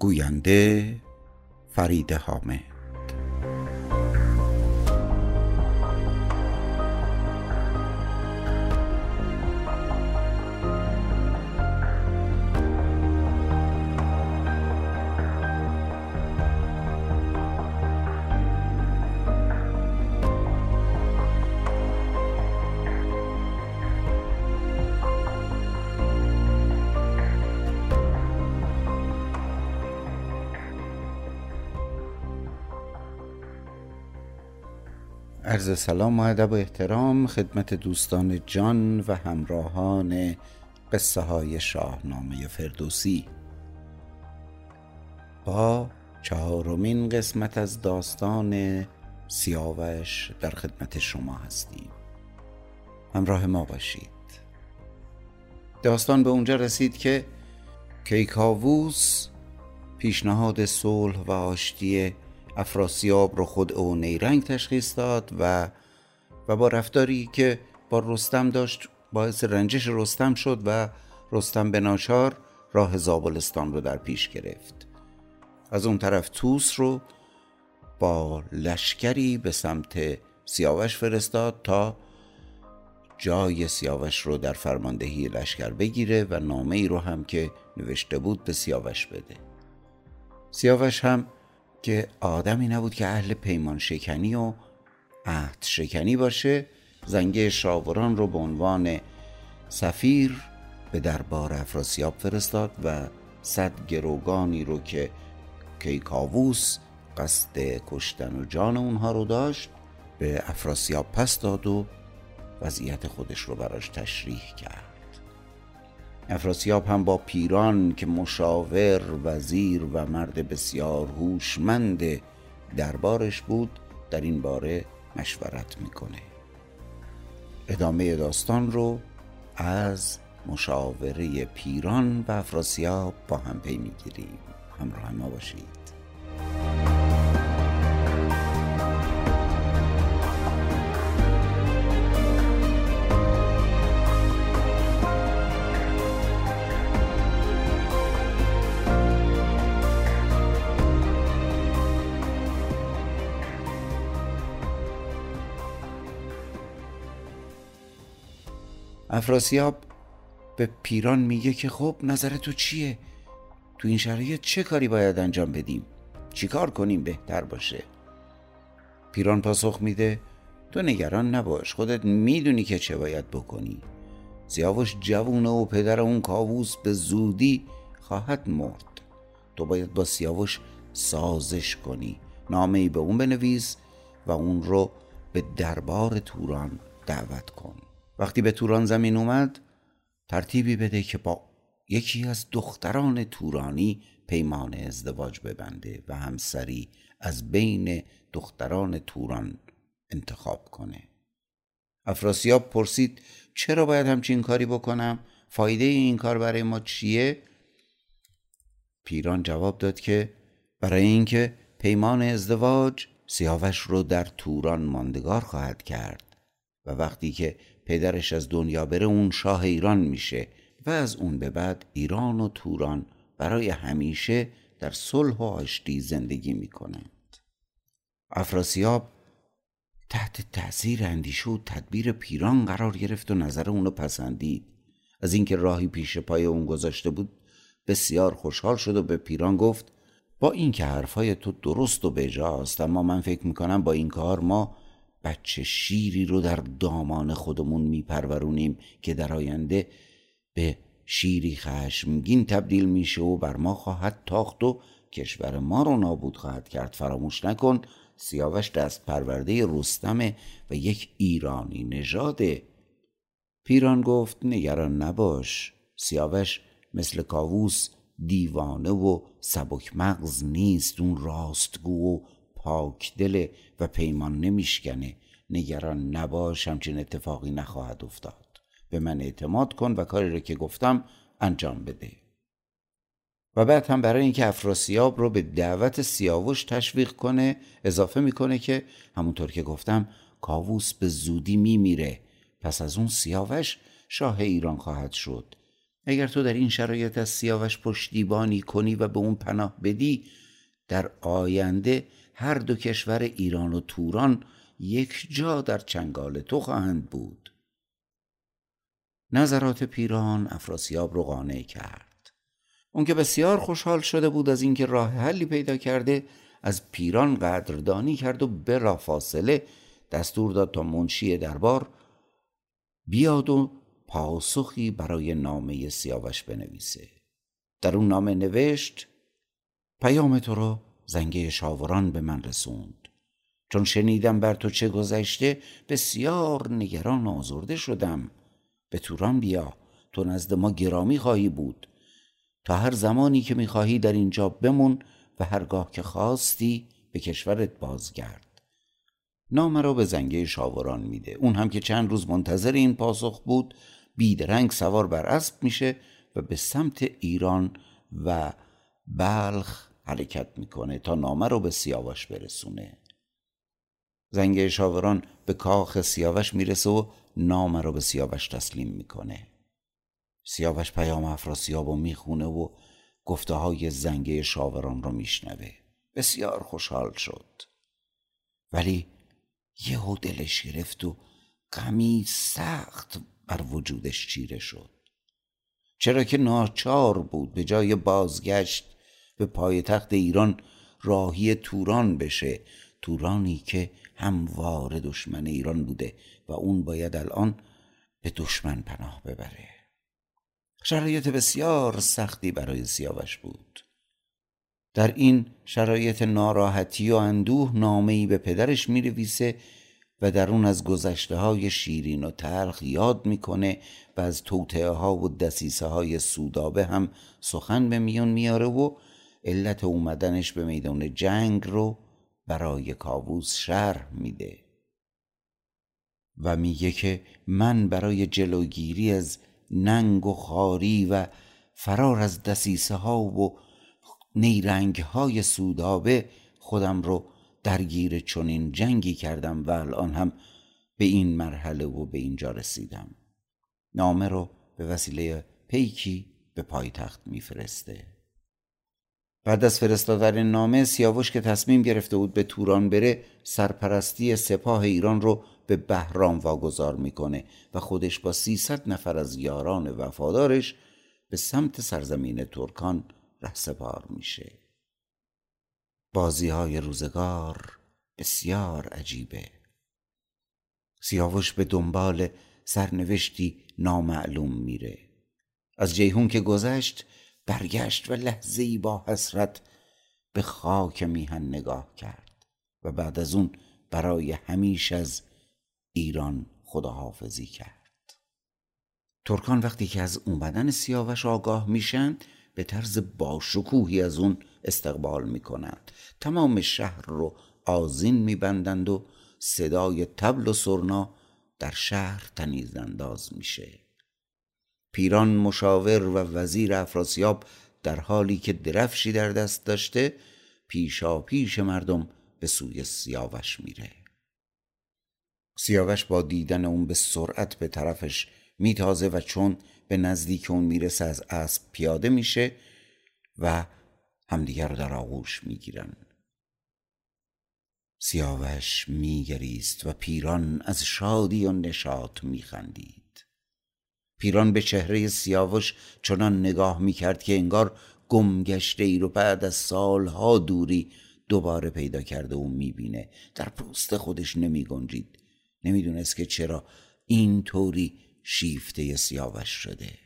گوینده فرید حامد. عرض سلام و ادب و احترام خدمت دوستان جان و همراهان قصه های شاهنامه فردوسی. با چهارمین قسمت از داستان سیاوش در خدمت شما هستیم. همراه ما باشید. داستان به اونجا رسید که کیکاووس پیشنهاد صلح و آشتی افراسیاب رو خود او نیرنگ تشخیص داد و و با رفتاری که با رستم داشت باعث رنجش رستم شد و رستم به ناچار راه زابلستان رو در پیش گرفت. از اون طرف توس رو با لشکری به سمت سیاوش فرستاد تا جای سیاوش رو در فرماندهی لشکر بگیره و نامه ای رو هم که نوشته بود به سیاوش بده. سیاوش هم که آدمی نبود که اهل پیمان شکنی و عهد شکنی باشه زنگه شاوران رو به عنوان سفیر به دربار افراسیاب فرستاد و صد گروگانی رو که کیکاووس قصد کشتن و جان اونها رو داشت به افراسیاب پس داد و وضعیت خودش رو براش تشریح کرد. افراسیاب هم با پیران که مشاور وزیر و مرد بسیار هوشمند دربارش بود در این باره مشورت می‌کنه. ادامه داستان رو از مشاوره پیران و افراسیاب با هم پی می‌گیریم. همراه ما باشید. افراسیاب به پیران میگه که خب نظر تو چیه؟ تو این شرایط چه کاری باید انجام بدیم؟ چیکار کنیم بهتر باشه؟ پیران پاسخ میده تو نگران نباش خودت می‌دونی که چه باید بکنی. سیاوش جوونه و پدر اون کاووس به زودی خواهد مرد. تو باید با سیاوش سازش کنی. نامه ای به اون بنویس و اون رو به دربار توران دعوت کن. وقتی به توران زمین اومد ترتیبی بده که با یکی از دختران تورانی پیمان ازدواج ببنده و همسری از بین دختران توران انتخاب کنه افراسیاب پرسید چرا باید همچین کاری بکنم؟ فایده این کار برای ما چیه؟ پیران جواب داد که برای اینکه پیمان ازدواج سیاوش رو در توران ماندگار خواهد کرد و وقتی که پدرش از دنیا بره اون شاه ایران میشه و از اون به بعد ایران و توران برای همیشه در صلح و آشتی زندگی می‌کنند. افراسیاب تحت تأثیر اندیشه و تدبیر پیران قرار گرفت و نظر اونو پسندید. از اینکه راهی پیش پای اون گذاشته بود بسیار خوشحال شد و به پیران گفت با اینکه حرفای تو درست و بجاست اما من فکر می‌کنم با این کار ما بچه شیری رو در دامان خودمون میپرورونیم که در آینده به شیری خشمگین تبدیل میشه و بر ما خواهد تاخت و کشور ما رو نابود خواهد کرد. فراموش نکن سیاوش دست پرورده رستمه و یک ایرانی نژاده پیران گفت نگران نباش. سیاوش مثل کاووس دیوانه و سبک مغز نیست اون راستگو و پاک دل و پیمان نمیشکنه. نگران نباش همچین اتفاقی نخواهد افتاد. به من اعتماد کن و کاری رو که گفتم انجام بده. و بعد هم برای اینکه افراسیاب رو به دعوت سیاوش تشویق کنه اضافه می‌کنه که همونطور که گفتم کاووس به زودی میمیره. پس از اون سیاوش شاه ایران خواهد شد. اگر تو در این شرایط از سیاوش پشتیبانی کنی و به اون پناه بدی در آینده هر دو کشور ایران و توران یک جا در چنگال تو خواهند بود. نظرات پیران افراسیاب رو قانع کرد. اون که بسیار خوشحال شده بود از اینکه راه حلی پیدا کرده از پیران قدردانی کرد و بلا فاصله دستور داد تا منشی دربار بیاد و پاسخی برای نامه سیاوش بنویسه. در اون نامه نوشت پیام تو رو زنگه شاوران به من رسوند. چون شنیدم بر تو چه گذشته بسیار نگران آزرده شدم. به توران بیا تو نزد ما گرامی خواهی بود. تا هر زمانی که می‌خواهی در اینجا بمون و هرگاه که خواستی به کشورت بازگرد. نامه را به زنگه شاوران میده. اون هم که چند روز منتظر این پاسخ بود بیدرنگ سوار بر اسب میشه و به سمت ایران و بلخ حرکت می‌کنه تا نامه رو به سیاوش برسونه. زنگ شاوران به کاخ سیاوش می‌رسه و نامه رو به سیاوش تسلیم می‌کنه. سیاوش پیام افراسیاب رو می‌خونه و گفته های زنگه شاوران رو میشنوه. بسیار خوشحال شد. ولی یهو دلش گرفت و غمی سخت بر وجودش چیره شد. چرا که ناچار بود به جای بازگشت به پایتخت ایران راهی توران بشه تورانی که هموار دشمن ایران بوده و اون باید الان به دشمن پناه ببره. شرایط بسیار سختی برای سیاوش بود. در این شرایط ناراحتی و اندوه نامه‌ای به پدرش می‌نویسه و در اون از گذشته های شیرین و تلخ یاد می‌کنه و از توطعه ها و دسیسه های سودابه هم سخن به میون میاره و علت اومدنش به میدان جنگ رو برای کاووس شرح میده. و میگه که من برای جلوگیری از ننگ و خاری و فرار از دسیسه ها و نیرنگ های سودابه خودم رو درگیر چنین جنگی کردم و الان هم به این مرحله و به اینجا رسیدم. نامه رو به وسیله پیکی به پایتخت میفرسته. بعد از فرستادن نامه سیاوش که تصمیم گرفته بود به توران بره سرپرستی سپاه ایران رو به بهرام واگذار می‌کنه و خودش با 300 نفر از یاران وفادارش به سمت سرزمین ترکان رهسپار میشه. بازی های روزگار بسیار عجیبه. سیاوش به دنبال سرنوشتی نامعلوم میره. از جیهون که گذشت برگشت و لحظه ای با حسرت به خاک میهن نگاه کرد و بعد از اون برای همیش از ایران خداحافظی کرد. ترکان وقتی که از اومدن سیاوش آگاه میشن به طرز باشکوهی از اون استقبال می‌کنند. تمام شهر رو آزین میبندند و صدای تبل و سرنا در شهر تنیز انداز میشه. پیران مشاور و وزیر افراسیاب در حالی که درفشی در دست داشته پیشا پیش مردم به سوی سیاوش میره. سیاوش با دیدن اون به سرعت به طرفش میتازه و چون به نزدیک اون می‌رسه از اسب پیاده میشه و همدیگر رو در آغوش می‌گیرن. سیاوش میگریست و پیران از شادی و نشاط میخندید. پیران به چهره سیاوش چنان نگاه می‌کرد که انگار گمگشته ای رو بعد از سالها دوری دوباره پیدا کرده و می‌بینه. در پوست خودش نمیگنجید. نمی‌دونست که چرا این طوری شیفته سیاوش شده.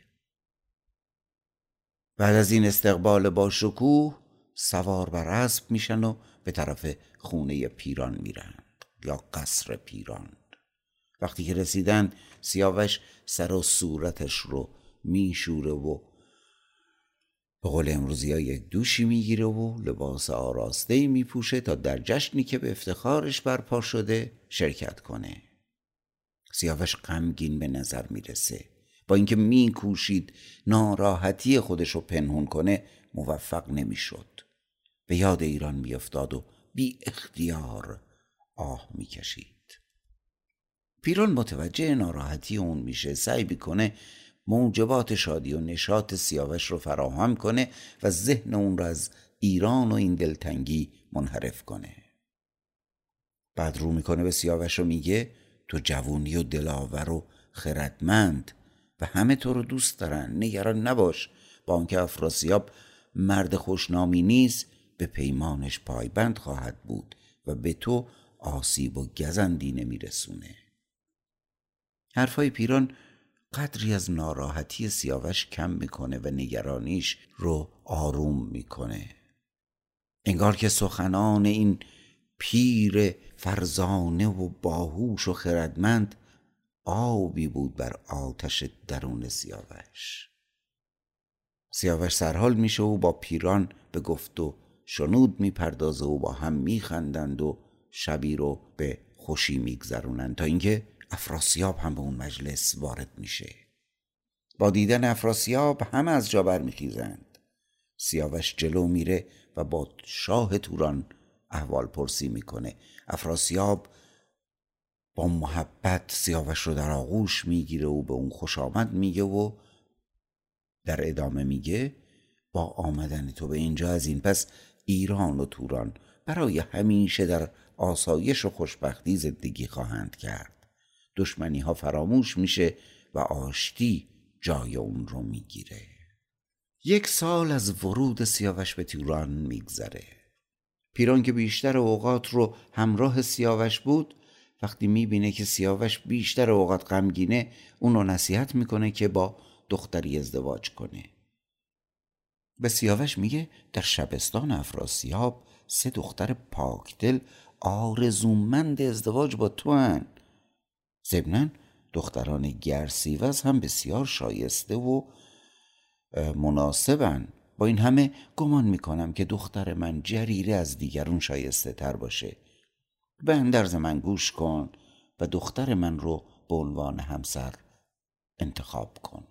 بعد از این استقبال با شکوه سوار بر اسب میشن و به طرف خونه پیران میرند یا قصر پیران. وقتی که رسیدن سیاوش سر و صورتش رو میشوره و به قول امروزی ها یک دوشی می‌گیره و لباس آراسته میپوشه تا در جشنی که به افتخارش برپا شده شرکت کنه. سیاوش غمگین به نظر می‌رسه. با اینکه میکوشید ناراحتی خودش رو پنهون کنه موفق نمی‌شد. به یاد ایران میافتاد و بی اختیار آه می‌کشید. پیران متوجه ناراحتی اون میشه سعی می‌کنه موجبات شادی و نشاط سیاوش رو فراهم کنه و ذهن اون رو از ایران و این دلتنگی منحرف کنه. بعد رو می‌کنه به سیاوش و میگه تو جوونی و دلاور و خردمند و همه تو رو دوست دارن نگران نباش. با آنکه افراسیاب مرد خوشنامی نیست به پیمانش پایبند خواهد بود و به تو آسیب و گزندی نمیرسونه. حرفای پیران قدری از ناراحتی سیاوش کم می‌کنه و نگرانیش رو آروم می‌کنه. انگار که سخنان این پیر فرزانه و باهوش و خردمند آبی بود بر آتش درون سیاوش. سیاوش سرحال میشه و با پیران به گفت و شنود می‌پردازه و با هم میخندند و شبی رو به خوشی میگذرونند تا اینکه افراسیاب هم به اون مجلس وارد میشه. با دیدن افراسیاب همه از جا برمیخیزند. سیاوش جلو میره و با شاه توران احوال پرسی می‌کنه. افراسیاب با محبت سیاوش رو در آغوش می‌گیره و به اون خوش آمد میگه و در ادامه میگه با آمدن تو به اینجا از این پس ایران و توران برای همیشه در آسایش و خوشبختی زندگی خواهند کرد. دشمنی ها فراموش میشه و آشتی جای اون رو می‌گیره. یک سال از ورود سیاوش به توران میگذره. پیران که بیشتر اوقات رو همراه سیاوش بود وقتی می‌بینه که سیاوش بیشتر اوقات غمگینه اونو نصیحت می‌کنه که با دختری ازدواج کنه. به سیاوش میگه در شبستان افراسیاب سه دختر پاکدل آرزومند ازدواج با تو هن ضمنا دختران گرسیوز هم بسیار شایسته و مناسبن. با این همه گمان می‌کنم که دختر من جریره از دیگرون شایسته تر باشه. به اندرز من گوش کن و دختر من رو به عنوان همسر انتخاب کن.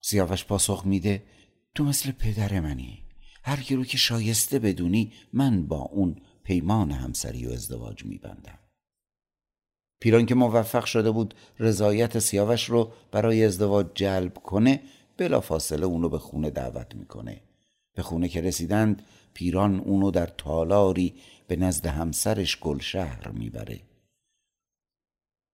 سیاوش پاسخ میده تو مثل پدر منی. هر کی رو که شایسته بدونی من با اون پیمان همسری و ازدواج میبندم. پیران که موفق شده بود رضایت سیاوش رو برای ازدواج جلب کنه بلافاصله اونو به خونه دعوت می‌کنه. به خونه که رسیدند پیران اونو در تالاری به نزد همسرش گلشهر می‌بره.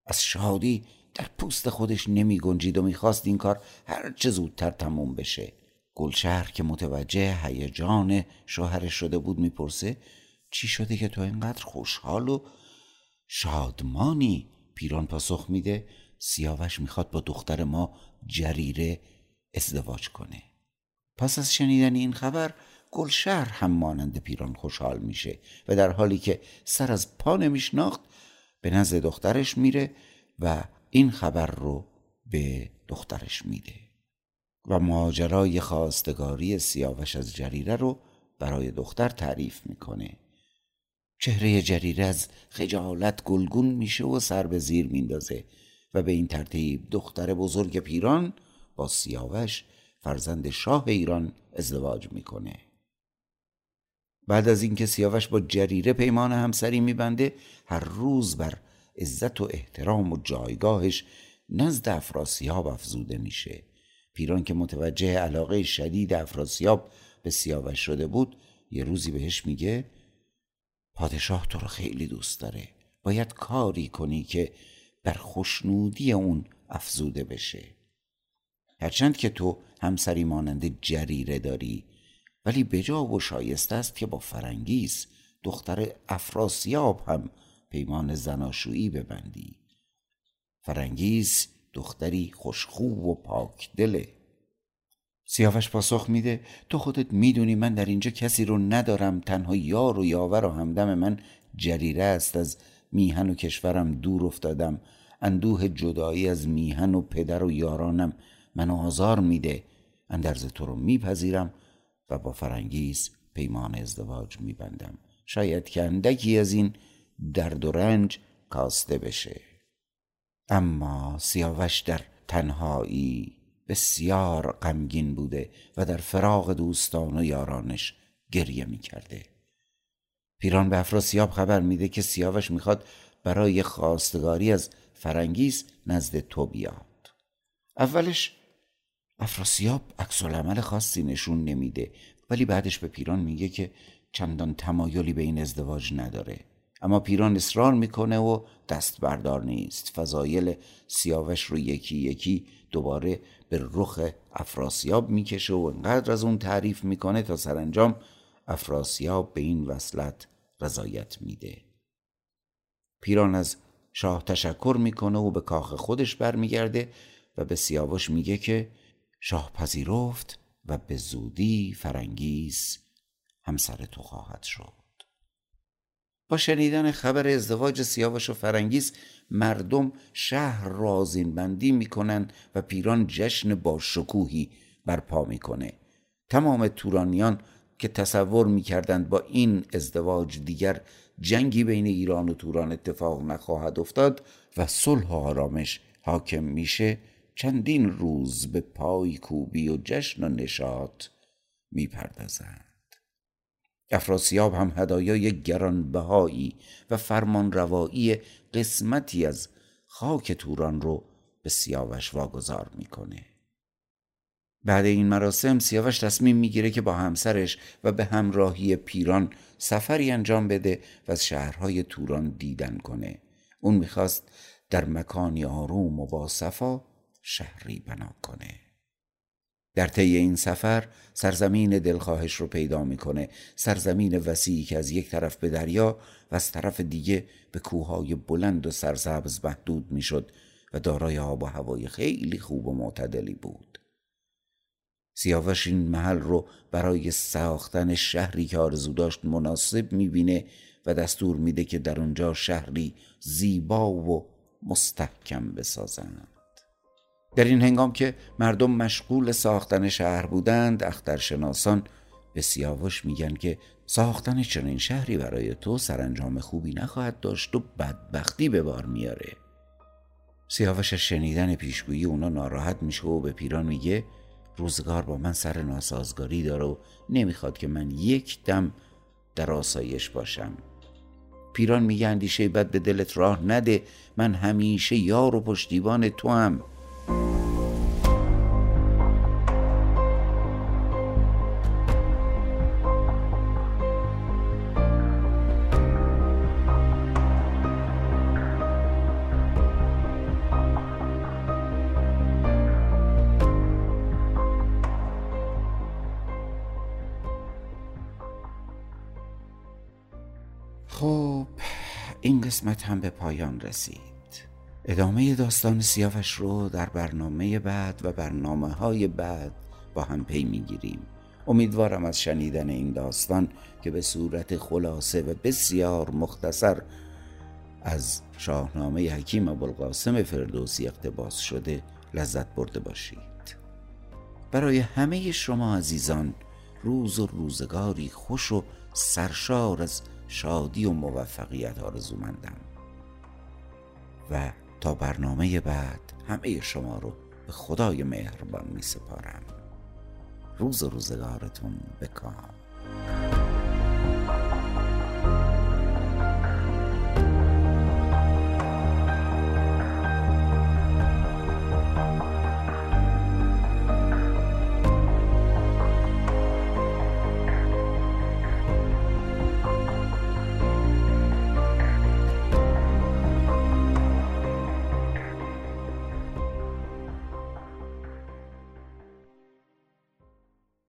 از شادی در پوست خودش نمی گنجید و می‌خواست این کار هر چه زودتر تموم بشه. گلشهر که متوجه هیجان شوهرش شده بود می‌پرسه چی شده که تو اینقدر خوشحال و شادمانی پیران پاسخ میده سیاوش می‌خواد با دختر ما جریره ازدواج کنه. پس از شنیدن این خبر گلشهر هم مانند پیران خوشحال میشه و در حالی که سر از پا نمیشناخت به نزد دخترش میره و این خبر رو به دخترش میده. و ماجرای خواستگاری سیاوش از جریره رو برای دختر تعریف می‌کنه. چهره جریره از خجالت گلگون میشه و سر به زیر میندازه و به این ترتیب دختر بزرگ پیران با سیاوش فرزند شاه ایران ازدواج می‌کنه. بعد از اینکه سیاوش با جریره پیمان همسری میبنده هر روز بر عزت و احترام و جایگاهش نزد افراسیاب افزوده میشه. پیران که متوجه علاقه شدید افراسیاب به سیاوش شده بود یه روزی بهش میگه پادشاه تو رو خیلی دوست داره. باید کاری کنی که بر خوشنودی اون افزوده بشه. هرچند که تو همسری مانند جریره داری ولی بجا و شایسته است که با فرنگیز دختر افراسیاب هم پیمان زناشویی ببندی. فرنگیز دختری خوشخو و پاک دله سیاوش پاسخ میده تو خودت می‌دونی من در اینجا کسی رو ندارم تنها یار و یاور و همدم من جریره است. از میهن و کشورم دور افتادم. اندوه جدایی از میهن و پدر و یارانم منو آزار میده. اندرز تو رو میپذیرم و با فرنگیز پیمان ازدواج میبندم. شاید که اندکی از این درد و رنج کاسته بشه. اما سیاوش در تنهایی بسیار غمگین بوده و در فراغ دوستان و یارانش گریه می‌کرده. پیران به افراسیاب خبر میده که سیاوش می‌خواد برای خواستگاری از فرنگیز نزد تو بیاد. اولش افراسیاب عکس عمل خاصی نشون نمیده ولی بعدش به پیران میگه که چندان تمایلی به این ازدواج نداره. اما پیران اصرار می‌کنه و دست بردار نیست. فضایل سیاوش رو یکی یکی دوباره به رخ افراسیاب می‌کشه و انقدر از اون تعریف می‌کنه تا سرانجام افراسیاب به این وصلت رضایت میده. پیران از شاه تشکر می‌کنه و به کاخ خودش برمیگرده و به سیاوش میگه که شاه پذیرفت و به زودی فرنگیز همسر تو خواهد شد. با شنیدن خبر ازدواج سیاوش و فرنگیز مردم شهر رازین بندی می‌کنن و پیران جشن با شکوهی برپا می‌کنه. تمام تورانیان که تصور می‌کردند با این ازدواج دیگر جنگی بین ایران و توران اتفاق نخواهد افتاد و صلح و آرامش حاکم میشه چندین روز به پای کوبی و جشن و نشاط می‌پردازند. افراسیاب هم هدایای گرانبهایی و فرمان روایی قسمتی از خاک توران رو به سیاوش واگذار می‌کنه. بعد این مراسم سیاوش تصمیم می‌گیره که با همسرش و به همراهی پیران سفری انجام بده و از شهرهای توران دیدن کنه. اون می‌خواست در مکانی آروم و با صفا شهری بنا کنه. در طی این سفر سرزمین دلخواهش رو پیدا می‌کنه. سرزمین وسیعی که از یک طرف به دریا و از طرف دیگه به کوههای بلند و سرسبز محدود می‌شد و دارای آب و هوای خیلی خوب و معتدلی بود. سیاوش این محل رو برای ساختن شهری که آرزو داشت مناسب می‌بینه و دستور میده که در اونجا شهری زیبا و مستحکم بسازند در این هنگام که مردم مشغول ساختن شهر بودند اخترشناسان به سیاوش میگن که ساختن چنین شهری برای تو سرانجام خوبی نخواهد داشت و بدبختی به بار میاره. سیاوش شنیدن پیشگویی اونا ناراحت میشه و به پیران میگه روزگار با من سر ناسازگاری داره و نمی‌خواد که من یک دم در آسایش باشم. پیران میگه اندیشه بد به دلت راه نده من همیشه یار و پشتیبان تو هم خب این قسمت هم به پایان رسید. ادامه داستان سیاوش رو در برنامه بعد و برنامه های بعد با هم پی می‌گیریم. امیدوارم از شنیدن این داستان که به صورت خلاصه و بسیار مختصر از شاهنامه حکیم ابوالقاسم فردوسی اقتباس شده لذت برده باشید. برای همه شما عزیزان روز و روزگاری خوش و سرشار از شادی و موفقیت آرزومندم. و تا برنامه بعد همه شما رو به خدای مهربان می سپارم روز روزگارتون بکام